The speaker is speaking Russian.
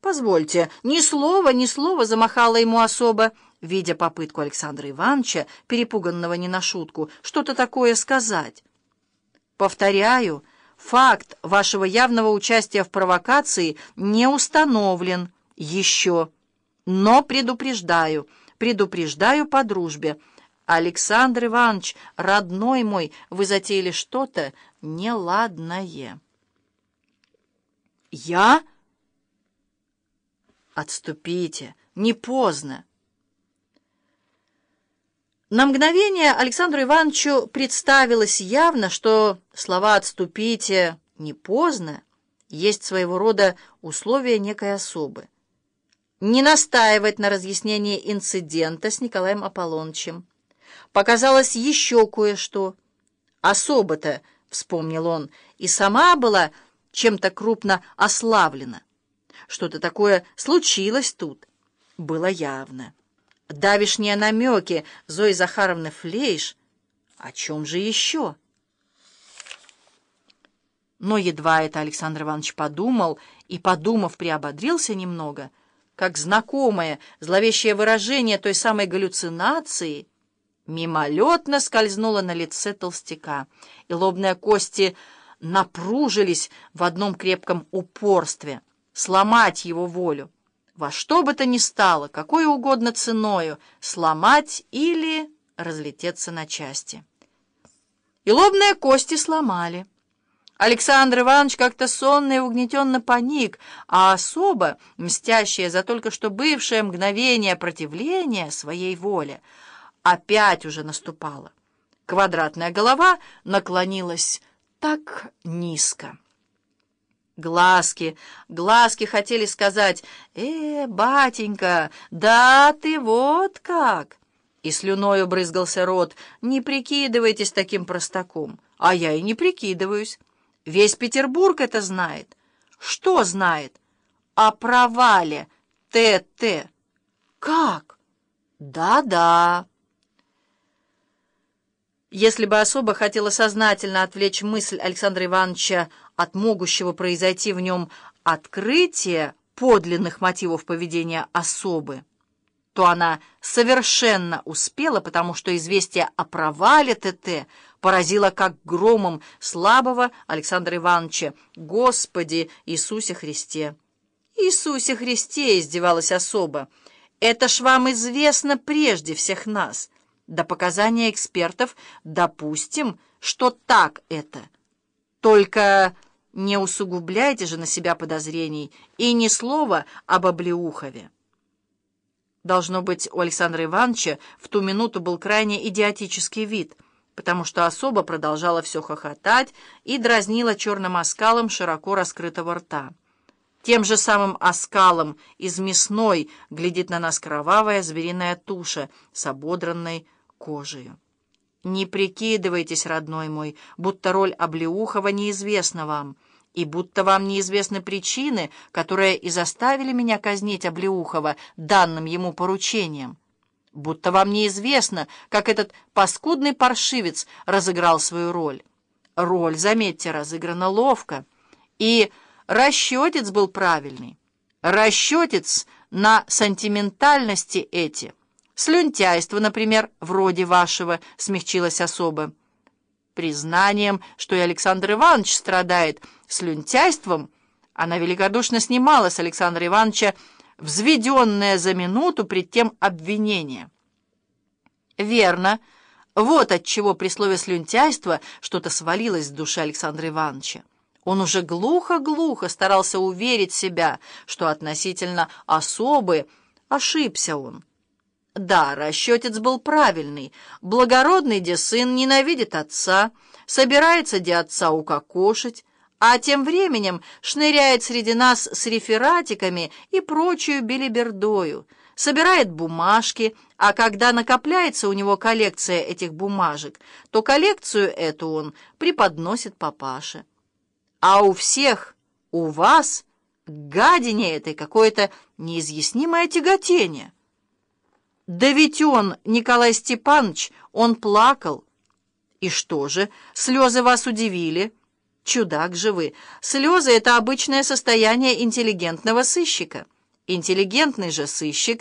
«Позвольте, ни слова, ни слова!» — замахала ему особо, видя попытку Александра Ивановича, перепуганного не на шутку, что-то такое сказать. «Повторяю, факт вашего явного участия в провокации не установлен еще, но предупреждаю, предупреждаю по дружбе. Александр Иванович, родной мой, вы затеяли что-то неладное». «Я?» «Отступите, не поздно». На мгновение Александру Ивановичу представилось явно, что слова «отступите, не поздно» есть своего рода условия некой особы. Не настаивать на разъяснении инцидента с Николаем Аполлонычем. Показалось еще кое-что. Особо-то, вспомнил он, и сама была чем-то крупно ославлена. Что-то такое случилось тут. Было явно. Давишние намеки Зои Захаровны Флейш. О чем же еще? Но едва это Александр Иванович подумал и, подумав, приободрился немного, как знакомое зловещее выражение той самой галлюцинации мимолетно скользнуло на лице толстяка, и лобные кости напружились в одном крепком упорстве — сломать его волю. Во что бы то ни стало, какой угодно ценою, сломать или разлететься на части. И лобные кости сломали. Александр Иванович как-то сонно и угнетенно паник, а особо, мстящая за только что бывшее мгновение противления своей воле, опять уже наступала. Квадратная голова наклонилась так низко. Глазки, глазки хотели сказать «Э, батенька, да ты вот как!» И слюною брызгался рот «Не прикидывайтесь таким простаком!» А я и не прикидываюсь. Весь Петербург это знает. Что знает? О провале ТТ. Как? Да-да. Если бы особо хотела сознательно отвлечь мысль Александра Ивановича от могущего произойти в нем открытия подлинных мотивов поведения особы, то она совершенно успела, потому что известие о провале ТТ поразило как громом слабого Александра Ивановича «Господи Иисусе Христе». «Иисусе Христе!» — издевалась особа. «Это ж вам известно прежде всех нас. До показания экспертов допустим, что так это. Только...» Не усугубляйте же на себя подозрений и ни слова об Облеухове. Должно быть, у Александра Ивановича в ту минуту был крайне идиотический вид, потому что особо продолжала все хохотать и дразнила черным оскалом широко раскрытого рта. Тем же самым оскалом из мясной глядит на нас кровавая звериная туша с ободранной кожей. Не прикидывайтесь, родной мой, будто роль Облеухова неизвестна вам, и будто вам неизвестны причины, которые и заставили меня казнить Облеухова данным ему поручением. Будто вам неизвестно, как этот паскудный паршивец разыграл свою роль. Роль, заметьте, разыграна ловко. И расчетец был правильный. Расчетец на сентиментальности эти — Слюнтяйство, например, вроде вашего, смягчилась особо. Признанием, что и Александр Иванович страдает слюнтяйством, она великодушно снимала с Александра Ивановича взведенное за минуту пред тем обвинение. Верно. Вот от чего при слове «слюнтяйство» что-то свалилось с души Александра Ивановича. Он уже глухо-глухо старался уверить себя, что относительно особы ошибся он. Да, расчетец был правильный. Благородный де сын ненавидит отца, собирается де отца укокошить, а тем временем шныряет среди нас с рефератиками и прочую белибердою, собирает бумажки, а когда накопляется у него коллекция этих бумажек, то коллекцию эту он преподносит папаше. А у всех, у вас, гадине этой какое-то неизъяснимое тяготение — да ведь он, Николай Степанович, он плакал. И что же, слезы вас удивили?» Чудак же вы. Слезы — это обычное состояние интеллигентного сыщика. Интеллигентный же сыщик